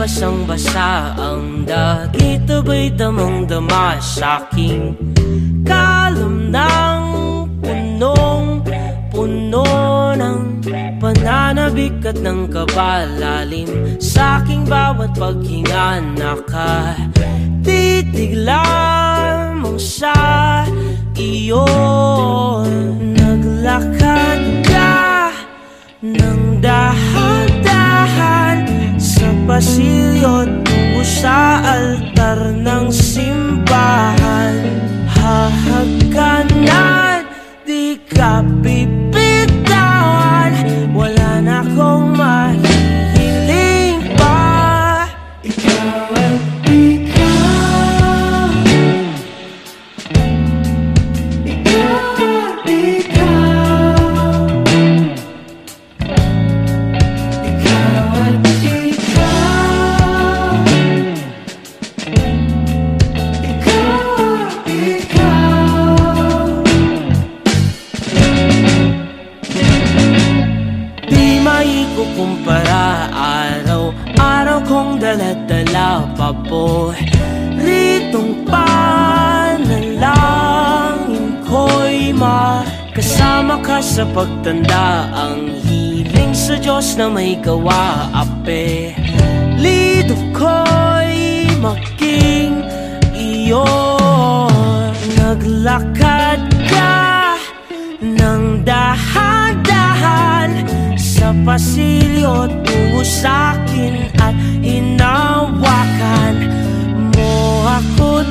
basang-basa ang dagit Abay damang-dama sa aking kalam ng punong-puno ng pananabik at ng kabalalim Sa aking bawat paghinga naka nakatitig lamang sa iyo Naglakad altar ng simbahan. Hahagkanan, di ka kong daladala pa po Ritong panalangin ko'y makasama ka sa pagtanda. Ang hiling sa Diyos na may gawa Ape, lido ko'y pasilyo tungo sa'kin at hinawakan mo ako't